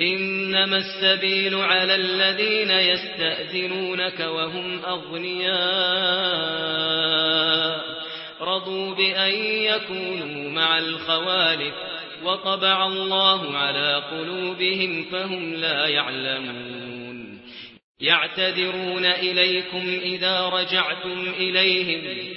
إنما السبيل على الذين يستأذنونك وهم أغنياء. رضوا بأن يكونوا مع الخوالف وطبع الله على قلوبهم فهم لا يعلمون. يعتذرون إليكم إذا رجعتم إليهم.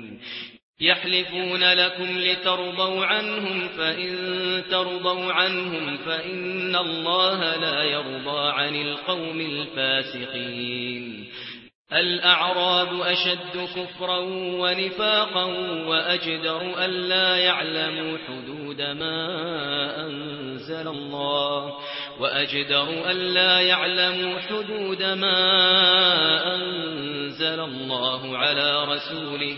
يحلفون لكم لترضوا عنهم فإن ترضوا عنهم فإن الله لا يرضى عن القوم الفاسقين. الأعراب أشد كفرا ونفاقا وأجدر أَلَّا يعلموا حدود ما أنزل الله وأجدر أَلَّا يعلموا حدود ما أنزل الله على رسوله.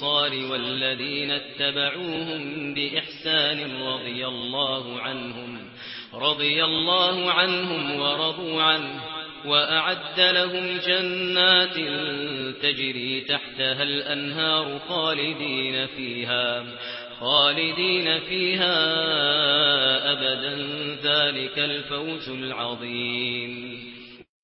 الأنصار والذين اتبعوهم بإحسان رضي الله عنهم رضي الله عنهم ورضوا عنه وأعد لهم جنات تجري تحتها الأنهار خالدين فيها خالدين فيها أبدا ذلك الفوز العظيم.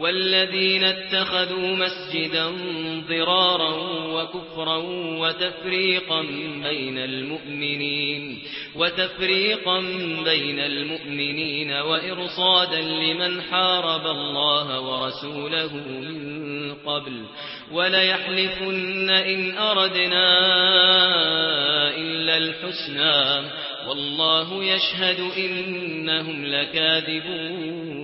والذين اتخذوا مسجدا ضرارا وكفرا وتفريقا بين المؤمنين وتفريقا بين المؤمنين وإرصادا لمن حارب الله ورسوله من قبل ولا يحلفن إن أردنا إلا الحسنى والله يشهد إنهم لكاذبون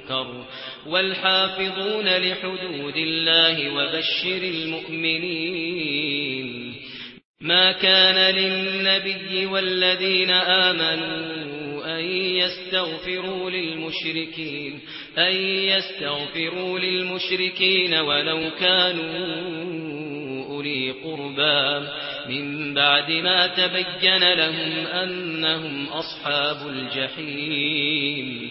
المنكر والحافظون لحدود الله وبشر المؤمنين ما كان للنبي والذين آمنوا أن يستغفروا للمشركين أن يستغفروا للمشركين ولو كانوا أولي قربا من بعد ما تبين لهم أنهم أصحاب الجحيم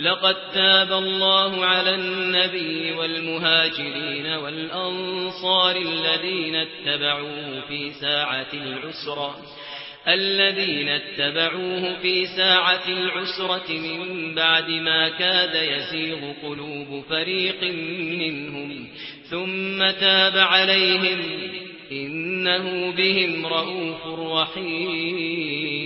لقد تاب الله على النبي والمهاجرين والأنصار الذين اتبعوه في ساعة العسرة الذين اتبعوه في ساعة العسرة من بعد ما كاد يسيغ قلوب فريق منهم ثم تاب عليهم إنه بهم رؤوف رحيم.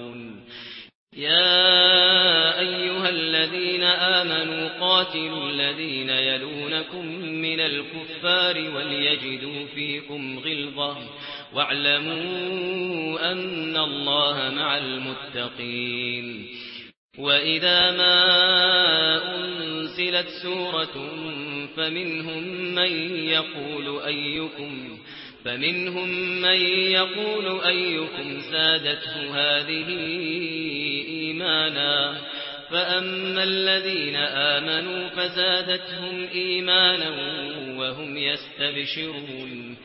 يا أيها الذين آمنوا قاتلوا الذين يلونكم من الكفار وليجدوا فيكم غلظة واعلموا أن الله مع المتقين وإذا ما أنزلت سورة فمنهم من يقول أيكم فمنهم من يقول أيكم سادته هذه إيمانا فأما الذين آمنوا فزادتهم إيمانا وهم يستبشرون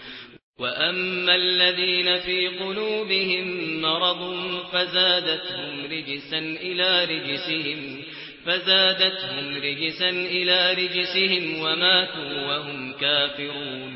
وأما الذين في قلوبهم مرض فزادتهم رجسا إلى رجسهم فزادتهم رجسا إلى رجسهم وماتوا وهم كافرون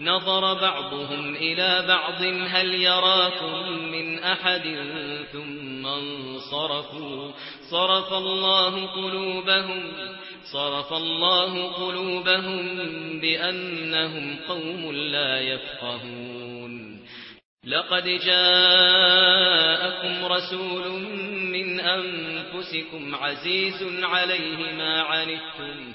نظر بعضهم إلى بعض هل يراكم من أحد ثم انصرفوا صرف الله قلوبهم صرف الله قلوبهم بأنهم قوم لا يفقهون لقد جاءكم رسول من أنفسكم عزيز عليه ما عنتم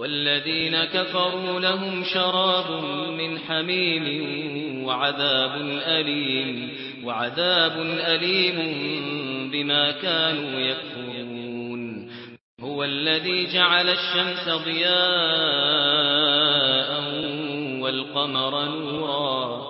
والذين كفروا لهم شراب من حميم وعذاب أليم وعذاب أليم بما كانوا يكفرون. هو الذي جعل الشمس ضياء والقمر نورا.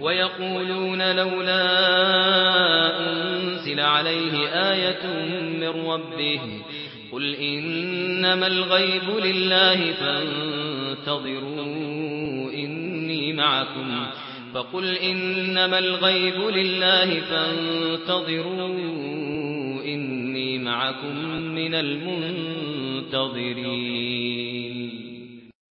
ويقولون لولا أنزل عليه آية من ربه قل إنما الغيب لله فانتظروا إني معكم فقل إنما الغيب لله فانتظروا إني معكم من المنتظرين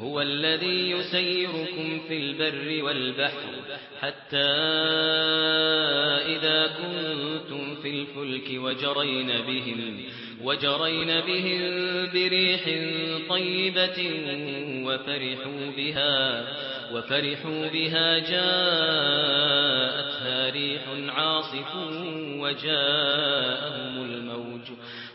هو الذي يسيركم في البر والبحر حتى إذا كنتم في الفلك وجرين بهم وجرين بهم بريح طيبة وفرحوا بها وفرحوا بها جاءتها ريح عاصف وجاءهم الموج.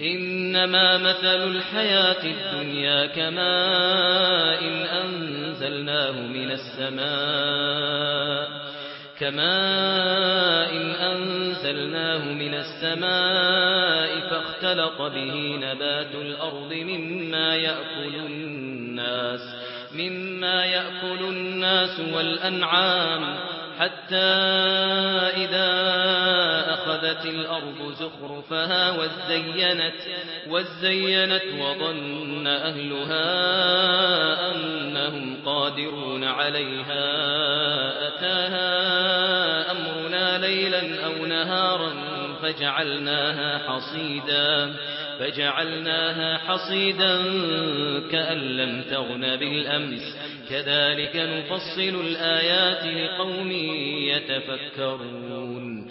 إنما مثل الحياة الدنيا كماء إن أنزلناه من السماء كما إن أنزلناه من السماء فاختلط به نبات الأرض مما يأكل الناس مما يأكل الناس والأنعام حتى إذا وأخذت الأرض زخرفها وزينت, وزينت وظن أهلها أنهم قادرون عليها. أتاها أمرنا ليلا أو نهارا فجعلناها حصيدا. فجعلناها حصيدا كأن لم تغن بالأمس. كذلك نفصل الآيات لقوم يتفكرون.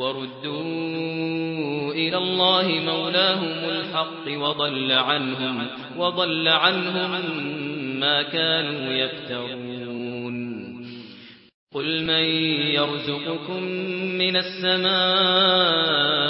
وردوا إلى الله مولاهم الحق وضل عنهم وضل عنهم ما كانوا يفترون. قل من يرزقكم من السماوات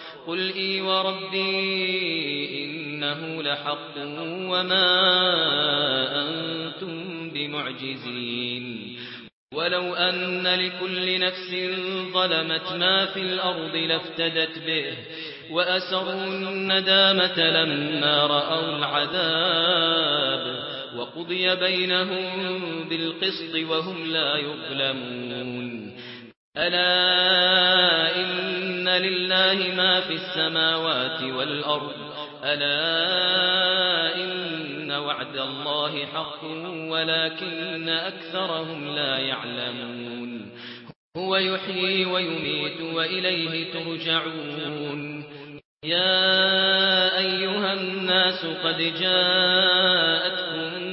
قل إي وربي إنه لحق وما أنتم بمعجزين. ولو أن لكل نفس ظلمت ما في الأرض لافتدت به وأسروا الندامة لما رأوا العذاب وقضي بينهم بالقسط وهم لا يظلمون. ألا إن لله ما في السماوات والأرض ألا إن وعد الله حق ولكن أكثرهم لا يعلمون. هو يحيي ويميت وإليه ترجعون. يا أيها الناس قد جاءت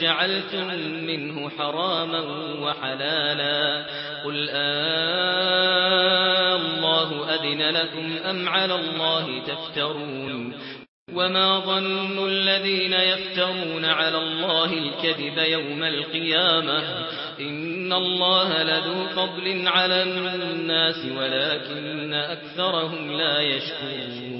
جعلتم منه حراما وحلالا. قل أَنَّ الله أذن لكم أم على الله تفترون؟ وما ظن الذين يفترون على الله الكذب يوم القيامة؟ إن الله لذو فضل على الناس ولكن أكثرهم لا يشكرون.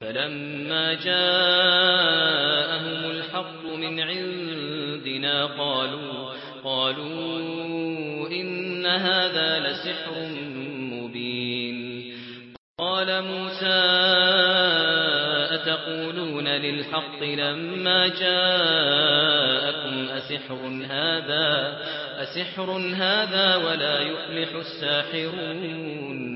فلما جاءهم الحق من عندنا قالوا قالوا إن هذا لسحر مبين. قال موسى أتقولون للحق لما جاءكم أسحر هذا أسحر هذا ولا يفلح الساحرون.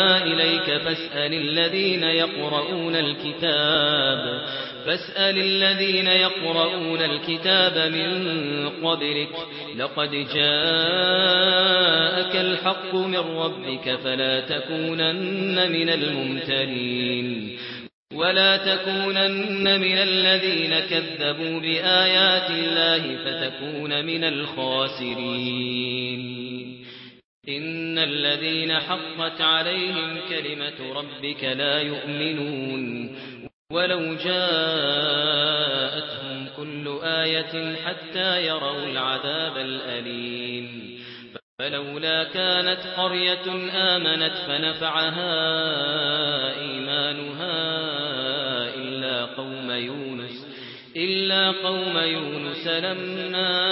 فاسأل الذين يقرؤون الكتاب فاسأل الذين يقرؤون الكتاب من قبلك لقد جاءك الحق من ربك فلا تكونن من الممترين. ولا تكونن من الذين كذبوا بآيات الله فتكون من الخاسرين. إن الذين حقت عليهم كلمة ربك لا يؤمنون ولو جاءتهم كل آية حتى يروا العذاب الالم فلولا كانت قرية آمنت فنفعها إيمانها إلا قوم يونس إلا قوم يونس لما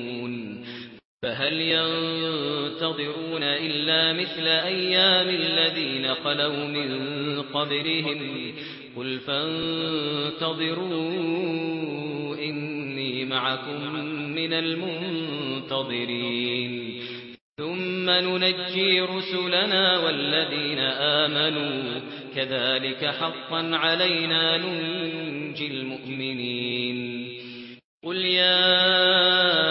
فهل ينتظرون إلا مثل أيام الذين خلوا من قبرهم قل فانتظروا إني معكم من المنتظرين ثم ننجي رسلنا والذين آمنوا كذلك حقا علينا ننجي المؤمنين قل يا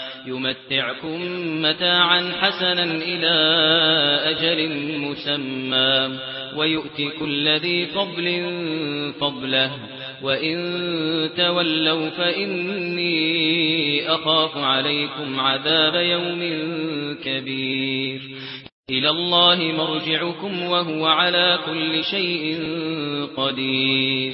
يمتعكم متاعا حسنا إلى أجل مسمى وَيُؤْتِ كل ذي فضل فضله وإن تولوا فإني أخاف عليكم عذاب يوم كبير. إلى الله مرجعكم وهو على كل شيء قدير.